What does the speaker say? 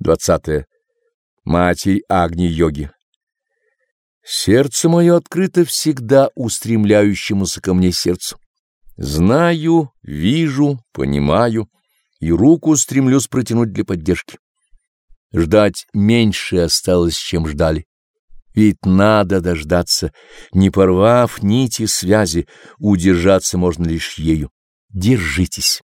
20. Матерь Агни-йоги. Сердце мое открыто всегда устремляющемуся ко мне сердцу. Знаю, вижу, понимаю, и руку стремлюсь протянуть для поддержки. Ждать меньше осталось, чем ждали. Ведь надо дождаться, не порвав нити связи, удержаться можно лишь ею. Держитесь.